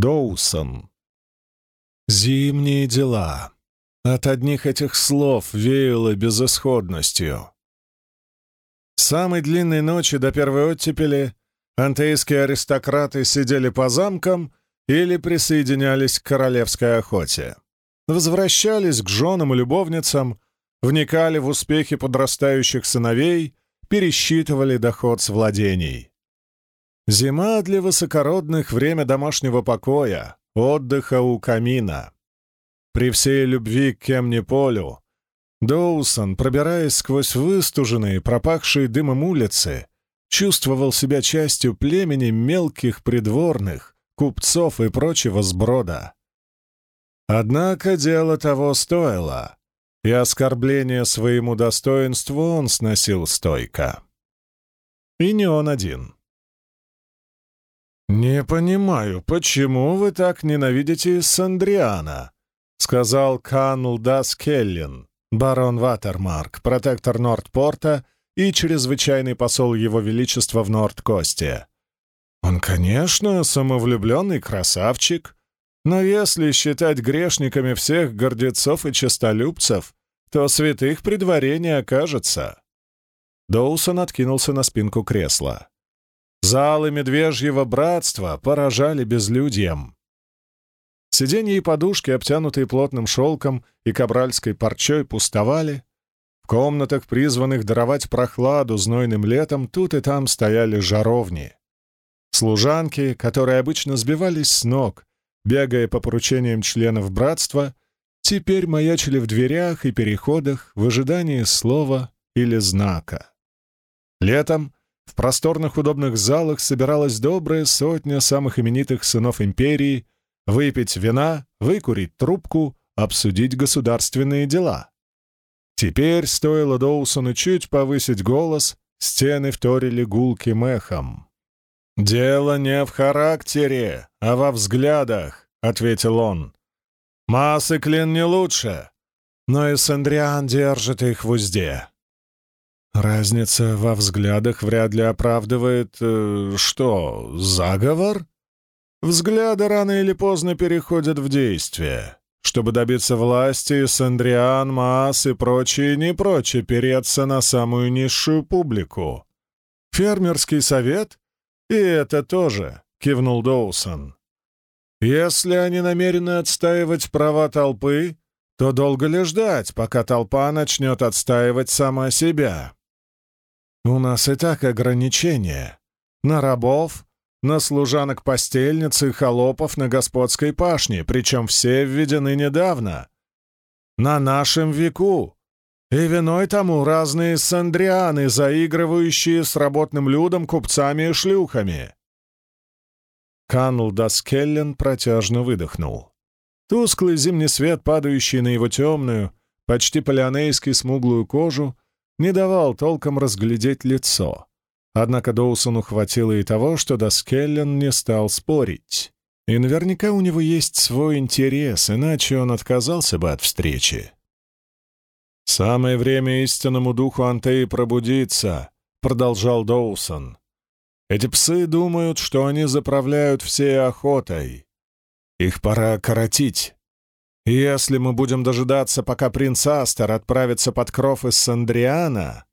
Доусон. Зимние дела. От одних этих слов веяло безысходностью. С самой длинной ночи до первой оттепели антейские аристократы сидели по замкам или присоединялись к королевской охоте. Возвращались к женам и любовницам, вникали в успехи подрастающих сыновей, пересчитывали доход с владений. Зима для высокородных — время домашнего покоя, отдыха у камина. При всей любви к Кемни-Полю Доусон, пробираясь сквозь выстуженные, пропахшие дымом улицы, чувствовал себя частью племени мелких придворных, купцов и прочего сброда. Однако дело того стоило, и оскорбление своему достоинству он сносил стойко. И не он один. «Не понимаю, почему вы так ненавидите Сандриана?» — сказал Канл Келлин, барон Ватермарк, протектор Нордпорта и чрезвычайный посол Его Величества в Нордкосте. «Он, конечно, самовлюбленный красавчик, но если считать грешниками всех гордецов и честолюбцев, то святых при дворе не окажется». Доусон откинулся на спинку кресла. Залы медвежьего братства поражали безлюдьем. Сиденья и подушки, обтянутые плотным шелком и кабральской парчой, пустовали. В комнатах, призванных даровать прохладу знойным летом, тут и там стояли жаровни. Служанки, которые обычно сбивались с ног, бегая по поручениям членов братства, теперь маячили в дверях и переходах в ожидании слова или знака. Летом в просторных удобных залах собиралась добрая сотня самых именитых сынов империи выпить вина, выкурить трубку, обсудить государственные дела. Теперь стоило Доусону чуть повысить голос, стены вторили гулким эхом. «Дело не в характере, а во взглядах», — ответил он. «Массы клин не лучше, но и Сандриан держит их в узде. Разница во взглядах вряд ли оправдывает... Э, что, заговор? Взгляды рано или поздно переходят в действие. Чтобы добиться власти, Сандриан, Маас и прочие не прочь переться на самую низшую публику. Фермерский совет? И это тоже, кивнул Доусон. Если они намерены отстаивать права толпы, то долго ли ждать, пока толпа начнет отстаивать сама себя? У нас и так ограничения. На рабов, на служанок-постельниц и холопов на господской пашне, причем все введены недавно. На нашем веку. И виной тому разные сандрианы, заигрывающие с работным людом, купцами и шлюхами. Канл Даскеллен протяжно выдохнул. Тусклый зимний свет, падающий на его темную, почти полианейски смуглую кожу, не давал толком разглядеть лицо. Однако Доусону хватило и того, что Доскеллен не стал спорить. И наверняка у него есть свой интерес, иначе он отказался бы от встречи. «Самое время истинному духу Антеи пробудиться», — продолжал Доусон. «Эти псы думают, что они заправляют всей охотой. Их пора коротить. Если мы будем дожидаться, пока принц Астер отправится под кров из Сандриана...»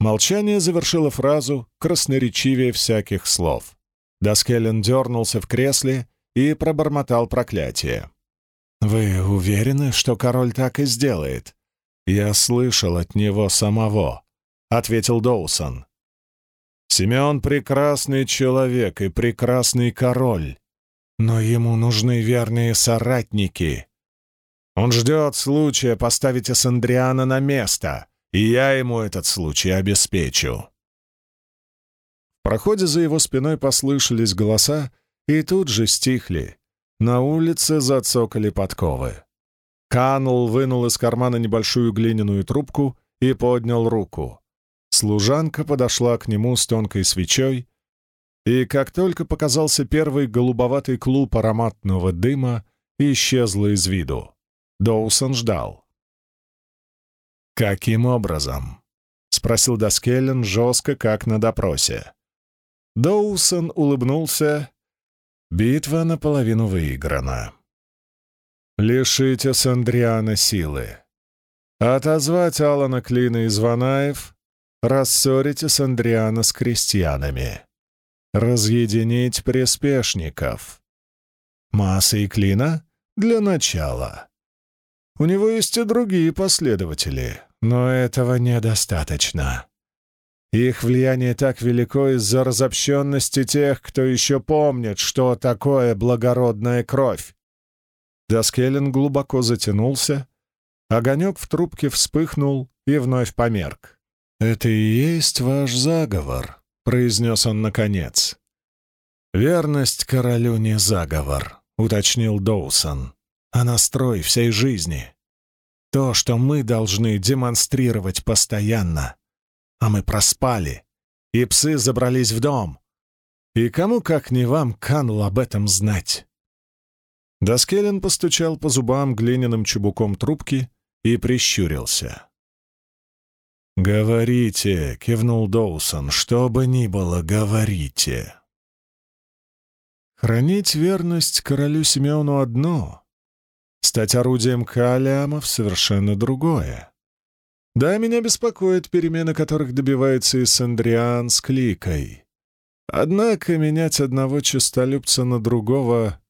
Молчание завершило фразу красноречивее всяких слов. Даскеллен дернулся в кресле и пробормотал проклятие. «Вы уверены, что король так и сделает?» «Я слышал от него самого», — ответил Доусон. «Симеон — прекрасный человек и прекрасный король. Но ему нужны верные соратники. Он ждет случая поставить Эссандриана на место, и я ему этот случай обеспечу. В проходе за его спиной послышались голоса, и тут же стихли. На улице зацокали подковы. Канул вынул из кармана небольшую глиняную трубку и поднял руку. Служанка подошла к нему с тонкой свечой и как только показался первый голубоватый клуб ароматного дыма, исчезла из виду. Доусон ждал. «Каким образом?» — спросил Даскеллен жестко, как на допросе. Доусон улыбнулся. Битва наполовину выиграна. Лишите Сандриана силы. Отозвать Алана Клина из Ванаев, рассорите Сандриана с крестьянами. Разъединить приспешников. Масса и Клина для начала. У него есть и другие последователи, но этого недостаточно. Их влияние так велико из-за разобщенности тех, кто еще помнит, что такое благородная кровь. Доскелин глубоко затянулся, огонек в трубке вспыхнул и вновь померк. «Это и есть ваш заговор», — произнес он наконец. «Верность королю не заговор», — уточнил Доусон, — «а настрой всей жизни. То, что мы должны демонстрировать постоянно. А мы проспали, и псы забрались в дом. И кому, как не вам, канул об этом знать?» Доскелен постучал по зубам глиняным чубуком трубки и прищурился. «Говорите», — кивнул Доусон, — «что бы ни было, говорите». Хранить верность королю Симеону одно, стать орудием Калиамов совершенно другое. Да, меня беспокоит перемены, которых добивается и Сандриан с кликой. Однако менять одного честолюбца на другого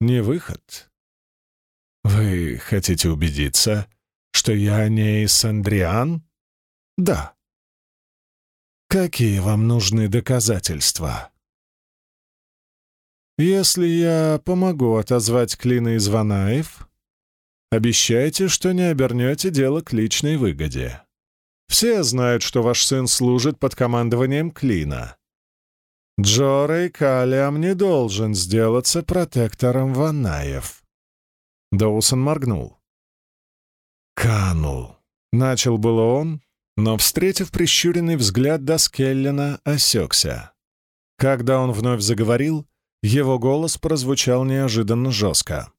не выход. Вы хотите убедиться, что я не Исандриан? Да. Какие вам нужны доказательства? Если я помогу отозвать Клина из Ванаев, обещайте, что не обернете дело к личной выгоде. Все знают, что ваш сын служит под командованием Клина. Джорей Калиам не должен сделаться протектором Ванаев. Доусон моргнул. «Канул», — начал было он, но, встретив прищуренный взгляд Доскеллина, осекся. Когда он вновь заговорил, его голос прозвучал неожиданно жестко.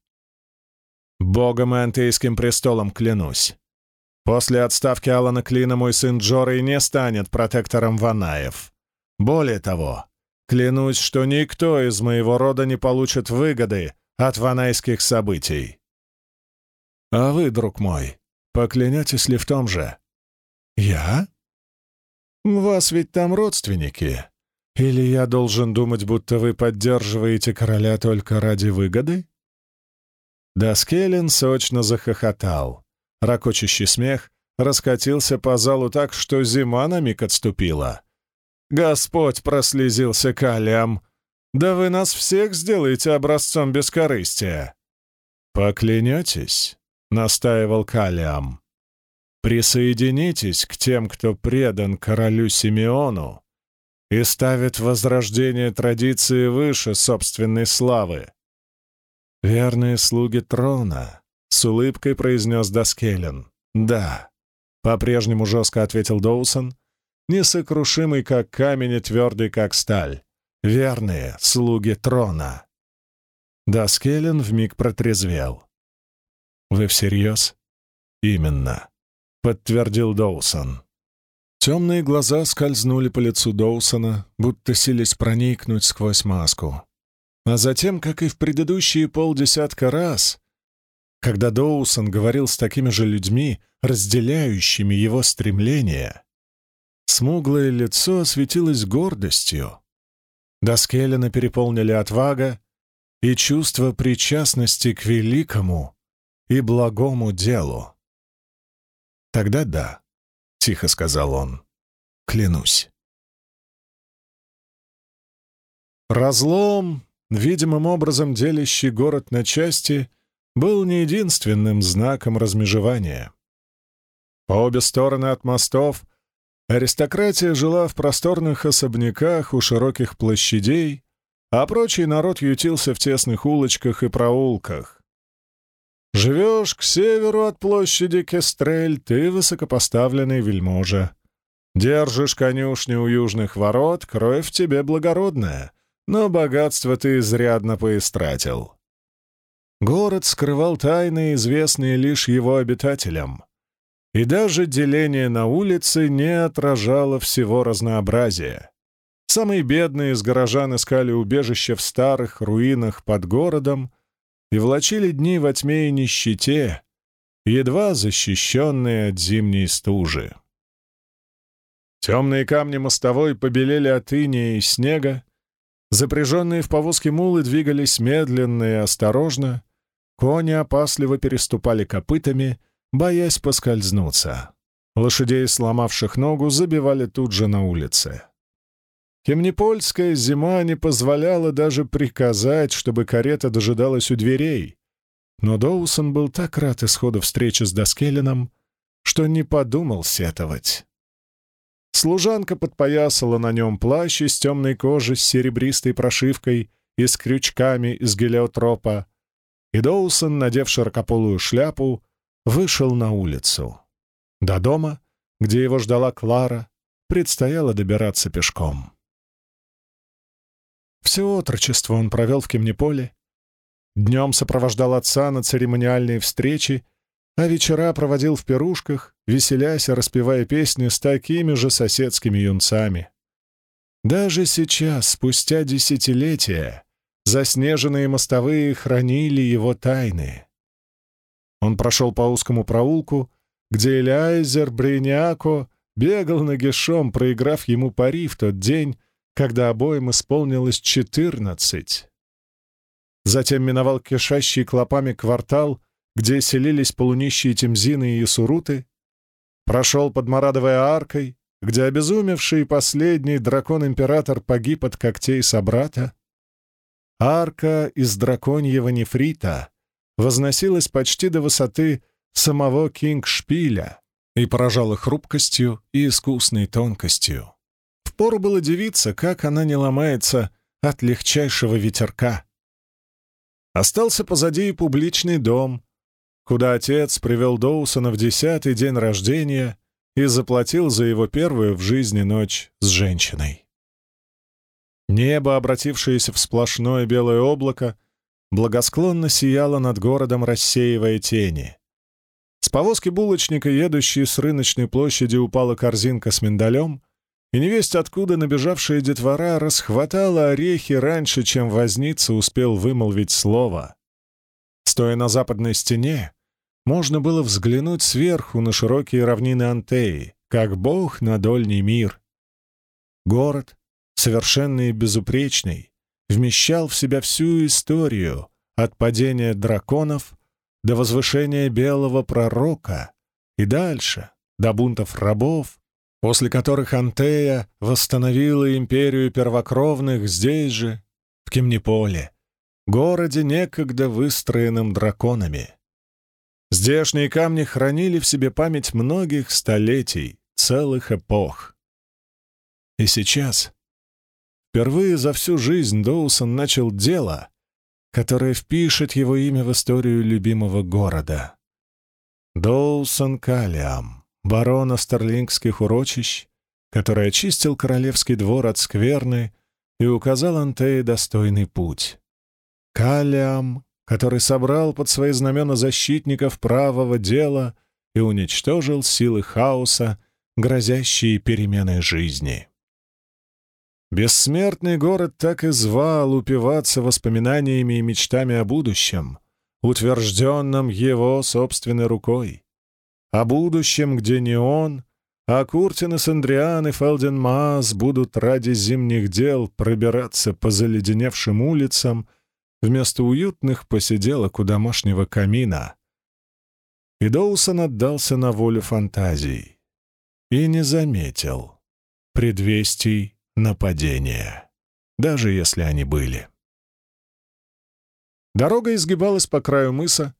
«Богом и антейским престолом клянусь. После отставки Алана Клина мой сын Джорей не станет протектором Ванаев. Более того, Клянусь, что никто из моего рода не получит выгоды от ванайских событий. А вы, друг мой, поклянетесь ли в том же? Я? У вас ведь там родственники. Или я должен думать, будто вы поддерживаете короля только ради выгоды? Даскелин сочно захохотал. Рокочущий смех раскатился по залу так, что зима на миг отступила. Господь прослезился калием. Да вы нас всех сделаете образцом бескорыстия. Поклянетесь, настаивал Калиам. Присоединитесь к тем, кто предан королю Симеону и ставит возрождение традиции выше собственной славы. «Верные слуги трона», — с улыбкой произнес Доскелен. «Да», — по-прежнему жестко ответил Доусон, несокрушимый, как камень, и твердый, как сталь. Верные слуги трона. Даскелен вмиг протрезвел. «Вы всерьез?» «Именно», — подтвердил Доусон. Темные глаза скользнули по лицу Доусона, будто сились проникнуть сквозь маску. А затем, как и в предыдущие полдесятка раз, когда Доусон говорил с такими же людьми, разделяющими его стремления, Смуглое лицо осветилось гордостью. Доскелина переполнили отвага и чувство причастности к великому и благому делу. «Тогда да», — тихо сказал он, — «клянусь». Разлом, видимым образом делящий город на части, был не единственным знаком размежевания. По обе стороны от мостов Аристократия жила в просторных особняках у широких площадей, а прочий народ ютился в тесных улочках и проулках. Живешь к северу от площади Кестрель, ты высокопоставленный вельможа. Держишь конюшни у южных ворот, кровь тебе благородная, но богатство ты изрядно поистратил. Город скрывал тайны, известные лишь его обитателям и даже деление на улице не отражало всего разнообразия. Самые бедные из горожан искали убежище в старых руинах под городом и влачили дни во тьме и нищете, едва защищенные от зимней стужи. Темные камни мостовой побелели от иния и снега, запряженные в повозке мулы двигались медленно и осторожно, кони опасливо переступали копытами, боясь поскользнуться. Лошадей, сломавших ногу, забивали тут же на улице. Кемнепольская зима не позволяла даже приказать, чтобы карета дожидалась у дверей, но Доусон был так рад исходу встречи с Доскелином, что не подумал сетовать. Служанка подпоясала на нем плащ из темной кожи с серебристой прошивкой и с крючками из гелиотропа, и Доусон, надев широкополую шляпу, вышел на улицу. До дома, где его ждала Клара, предстояло добираться пешком. Все отрочество он провел в Кемнеполе, днем сопровождал отца на церемониальные встречи а вечера проводил в пирушках, веселясь и распевая песни с такими же соседскими юнцами. Даже сейчас, спустя десятилетия, заснеженные мостовые хранили его тайны. Он прошел по узкому проулку, где Элиайзер Брейняко бегал нагишом, проиграв ему пари в тот день, когда обоим исполнилось четырнадцать. Затем миновал кишащий клопами квартал — где селились полунищие Темзины и Ясуруты, прошел под Марадовой аркой, где обезумевший последний дракон-император погиб от когтей собрата. Арка из драконьего нефрита возносилась почти до высоты самого Кинг-Шпиля и поражала хрупкостью и искусной тонкостью. Впору было дивиться, как она не ломается от легчайшего ветерка. Остался позади и публичный дом, куда отец привел Доусона в десятый день рождения и заплатил за его первую в жизни ночь с женщиной. Небо, обратившееся в сплошное белое облако, благосклонно сияло над городом, рассеивая тени. С повозки булочника, едущей с рыночной площади, упала корзинка с миндалем, и невесть откуда набежавшая детвора расхватала орехи раньше, чем возница успел вымолвить слово. Стоя на западной стене, можно было взглянуть сверху на широкие равнины Антеи, как бог на дольний мир. Город, совершенный и безупречный, вмещал в себя всю историю от падения драконов до возвышения белого пророка и дальше, до бунтов рабов, после которых Антея восстановила империю первокровных здесь же, в Кемниполе, городе, некогда выстроенном драконами. Здешние камни хранили в себе память многих столетий, целых эпох. И сейчас, впервые за всю жизнь, Доусон начал дело, которое впишет его имя в историю любимого города. Доусон Калиам, барон Астерлингских урочищ, который очистил королевский двор от скверны и указал Антее достойный путь. Калиам, который собрал под свои знамена защитников правого дела и уничтожил силы хаоса, грозящие переменой жизни. Бессмертный город так и звал упиваться воспоминаниями и мечтами о будущем, утвержденном его собственной рукой. О будущем, где не он, а Куртин и Сандриан и Фелден Маас будут ради зимних дел пробираться по заледеневшим улицам — вместо уютных посиделок у домашнего камина. И Доусон отдался на волю фантазий и не заметил предвестий нападения, даже если они были. Дорога изгибалась по краю мыса.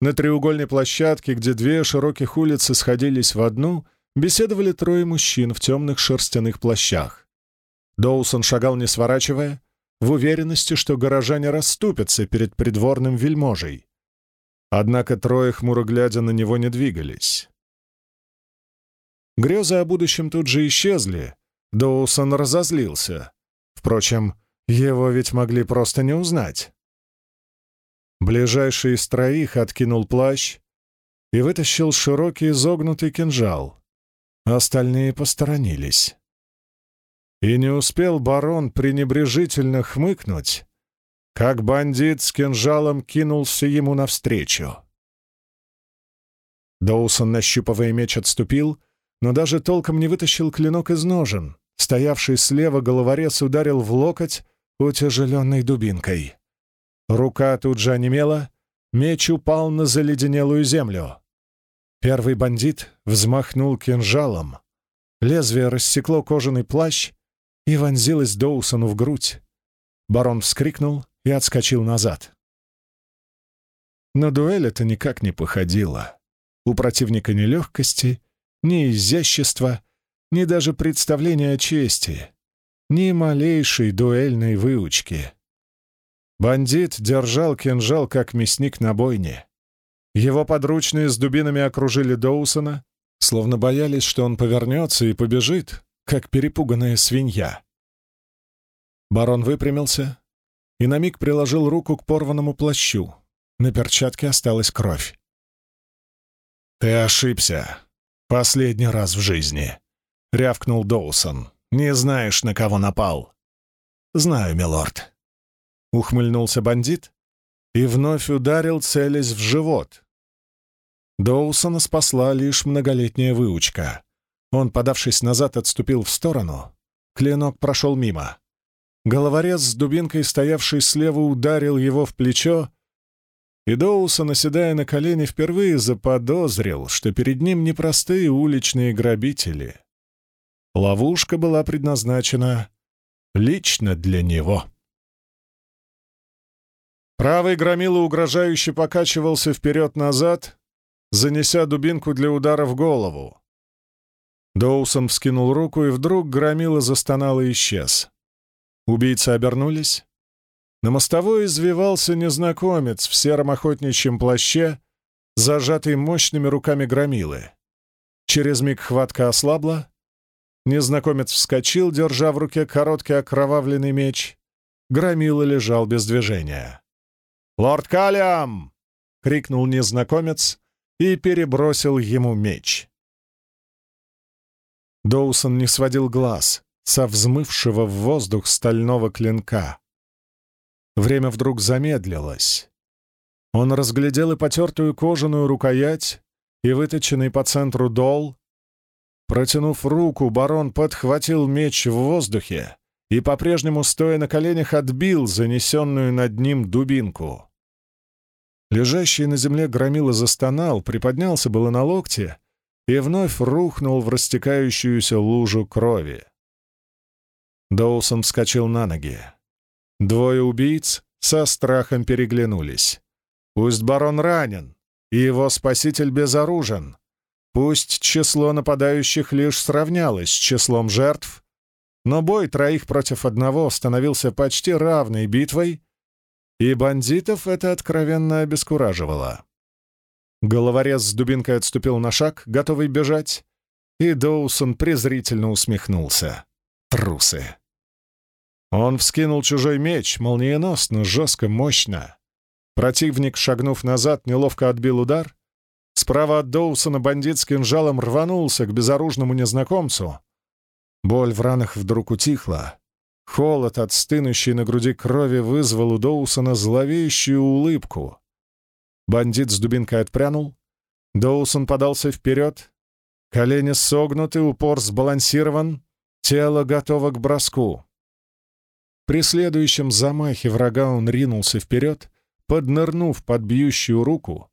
На треугольной площадке, где две широких улицы сходились в одну, беседовали трое мужчин в темных шерстяных плащах. Доусон шагал не сворачивая, в уверенности, что горожане расступятся перед придворным вельможей. Однако трое, хмуро глядя на него, не двигались. Грезы о будущем тут же исчезли. Доусон разозлился. Впрочем, его ведь могли просто не узнать. Ближайший из троих откинул плащ и вытащил широкий изогнутый кинжал. Остальные посторонились. И не успел барон пренебрежительно хмыкнуть, как бандит с кинжалом кинулся ему навстречу. Доусон, нащупывая меч, отступил, но даже толком не вытащил клинок из ножен. Стоявший слева головорез ударил в локоть утяжеленной дубинкой. Рука тут же онемела, меч упал на заледенелую землю. Первый бандит взмахнул кинжалом. Лезвие рассекло кожаный плащ и вонзилось Доусону в грудь. Барон вскрикнул и отскочил назад. На дуэль это никак не походило. У противника ни легкости, ни изящества, ни даже представления о чести, ни малейшей дуэльной выучки. Бандит держал кинжал, как мясник на бойне. Его подручные с дубинами окружили Доусона, словно боялись, что он повернется и побежит, как перепуганная свинья. Барон выпрямился и на миг приложил руку к порванному плащу. На перчатке осталась кровь. «Ты ошибся. Последний раз в жизни», — рявкнул Доусон. «Не знаешь, на кого напал». «Знаю, милорд», — ухмыльнулся бандит и вновь ударил, целясь в живот. Доусона спасла лишь многолетняя выучка. Он, подавшись назад, отступил в сторону. Клинок прошел мимо. Головорез с дубинкой, стоявший слева, ударил его в плечо, и Доусон, оседая на колени, впервые заподозрил, что перед ним непростые уличные грабители. Ловушка была предназначена лично для него. Правый громила угрожающе покачивался вперед-назад, занеся дубинку для удара в голову. Доусон вскинул руку, и вдруг громила застонал и исчез. Убийцы обернулись. На мостовой извивался незнакомец в сером охотничьем плаще, зажатый мощными руками громилы. Через миг хватка ослабла. Незнакомец вскочил, держа в руке короткий окровавленный меч. Громила лежал без движения. «Лорд Калиам!» — крикнул незнакомец и перебросил ему меч. Доусон не сводил глаз со взмывшего в воздух стального клинка. Время вдруг замедлилось. Он разглядел и потертую кожаную рукоять, и выточенный по центру дол. Протянув руку, барон подхватил меч в воздухе и, по-прежнему стоя на коленях, отбил занесенную над ним дубинку. Лежащий на земле громила застонал, приподнялся было на локте и вновь рухнул в растекающуюся лужу крови. Доусон вскочил на ноги. Двое убийц со страхом переглянулись. Пусть барон ранен, и его спаситель безоружен. Пусть число нападающих лишь сравнялось с числом жертв, но бой троих против одного становился почти равной битвой, и бандитов это откровенно обескураживало. Головорез с дубинкой отступил на шаг, готовый бежать, и Доусон презрительно усмехнулся. Трусы. Он вскинул чужой меч, молниеносно, жестко, мощно. Противник, шагнув назад, неловко отбил удар. Справа от Доусона бандит с кинжалом рванулся к безоружному незнакомцу. Боль в ранах вдруг утихла. Холод от стынущей на груди крови вызвал у Доусона зловещую улыбку. Бандит с дубинкой отпрянул. Доусон подался вперед. Колени согнуты, упор сбалансирован. Тело готово к броску. При следующем замахе врага он ринулся вперед, поднырнув под бьющую руку.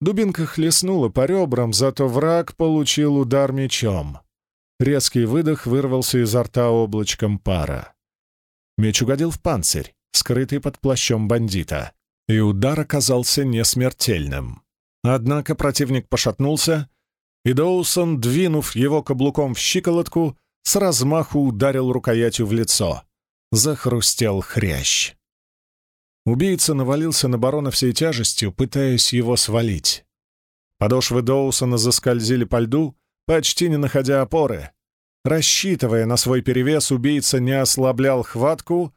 Дубинка хлестнула по ребрам, зато враг получил удар мечом. Резкий выдох вырвался изо рта облачком пара. Меч угодил в панцирь, скрытый под плащом бандита, и удар оказался несмертельным. Однако противник пошатнулся, и Доусон, двинув его каблуком в щиколотку, с размаху ударил рукоятью в лицо. Захрустел хрящ. Убийца навалился на барона всей тяжестью, пытаясь его свалить. Подошвы Доусона заскользили по льду, почти не находя опоры. Рассчитывая на свой перевес, убийца не ослаблял хватку,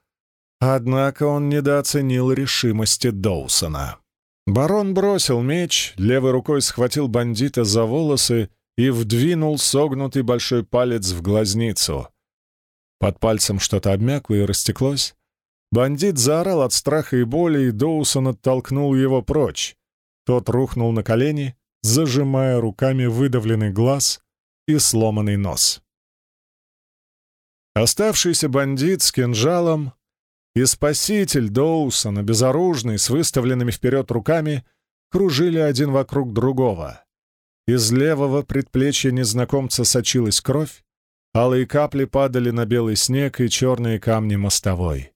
однако он недооценил решимости Доусона. Барон бросил меч, левой рукой схватил бандита за волосы и вдвинул согнутый большой палец в глазницу. Под пальцем что-то обмякло и растеклось. Бандит заорал от страха и боли, и Доусон оттолкнул его прочь. Тот рухнул на колени, зажимая руками выдавленный глаз и сломанный нос. Оставшийся бандит с кинжалом и спаситель Доусона, безоружный, с выставленными вперед руками, кружили один вокруг другого. Из левого предплечья незнакомца сочилась кровь, Алые капли падали на белый снег и черные камни мостовой.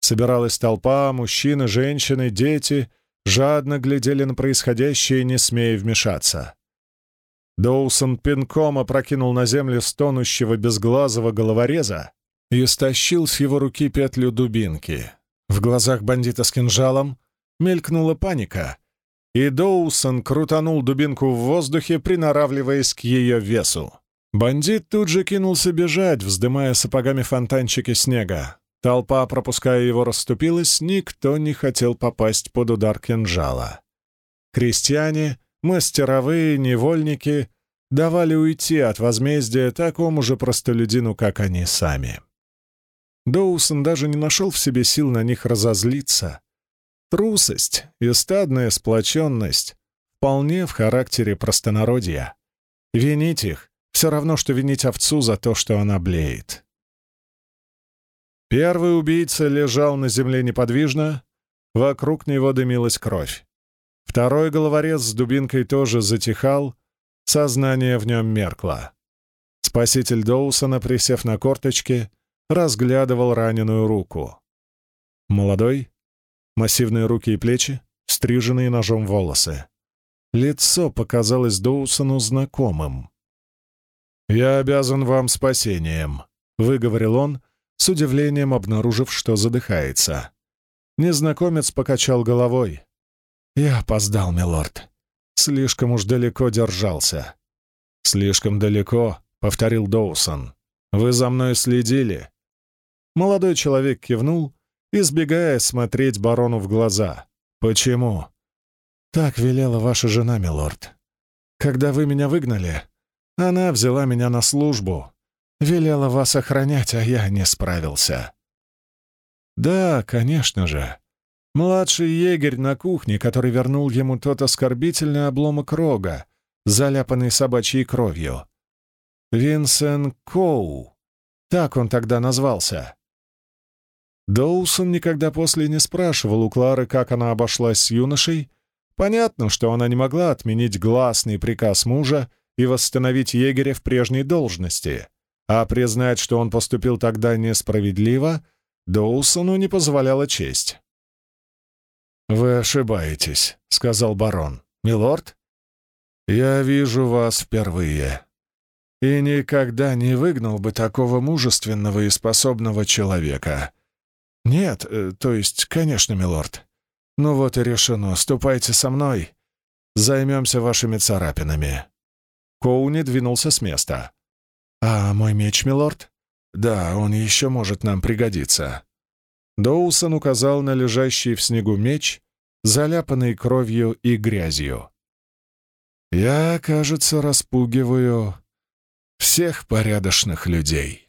Собиралась толпа, мужчины, женщины, дети жадно глядели на происходящее, не смея вмешаться. Доусон пинком опрокинул на землю стонущего безглазого головореза и стащил с его руки петлю дубинки. В глазах бандита с кинжалом мелькнула паника, и Доусон крутанул дубинку в воздухе, приноравливаясь к ее весу. Бандит тут же кинулся бежать, вздымая сапогами фонтанчики снега. Толпа, пропуская его, расступилась, никто не хотел попасть под удар кинжала. Крестьяне, мастеровые, невольники давали уйти от возмездия такому же простолюдину, как они сами. Доусон даже не нашел в себе сил на них разозлиться. Трусость и стадная сплоченность вполне в характере простонародья. Винить их все равно, что винить овцу за то, что она блеет. Первый убийца лежал на земле неподвижно, вокруг него дымилась кровь. Второй головорез с дубинкой тоже затихал, сознание в нем меркло. Спаситель Доусона, присев на корточки, разглядывал раненую руку. Молодой, массивные руки и плечи, стриженные ножом волосы. Лицо показалось Доусону знакомым. «Я обязан вам спасением», — выговорил он, с удивлением обнаружив, что задыхается. Незнакомец покачал головой. «Я опоздал, милорд. Слишком уж далеко держался». «Слишком далеко», — повторил Доусон. «Вы за мной следили?» Молодой человек кивнул, избегая смотреть барону в глаза. «Почему?» «Так велела ваша жена, милорд. Когда вы меня выгнали, она взяла меня на службу, велела вас охранять, а я не справился. Да, конечно же. Младший егерь на кухне, который вернул ему тот оскорбительный обломок рога, заляпанный собачьей кровью. Винсен Коу. Так он тогда назвался. Доусон никогда после не спрашивал у Клары, как она обошлась с юношей. Понятно, что она не могла отменить гласный приказ мужа и восстановить егеря в прежней должности, а признать, что он поступил тогда несправедливо, Доусону не позволяла честь. «Вы ошибаетесь», — сказал барон. «Милорд, я вижу вас впервые и никогда не выгнал бы такого мужественного и способного человека. Нет, э, то есть, конечно, милорд. Ну вот и решено, ступайте со мной, займемся вашими царапинами». Коуни двинулся с места. «А мой меч, милорд?» «Да, он еще может нам пригодиться». Доусон указал на лежащий в снегу меч, заляпанный кровью и грязью. «Я, кажется, распугиваю всех порядочных людей».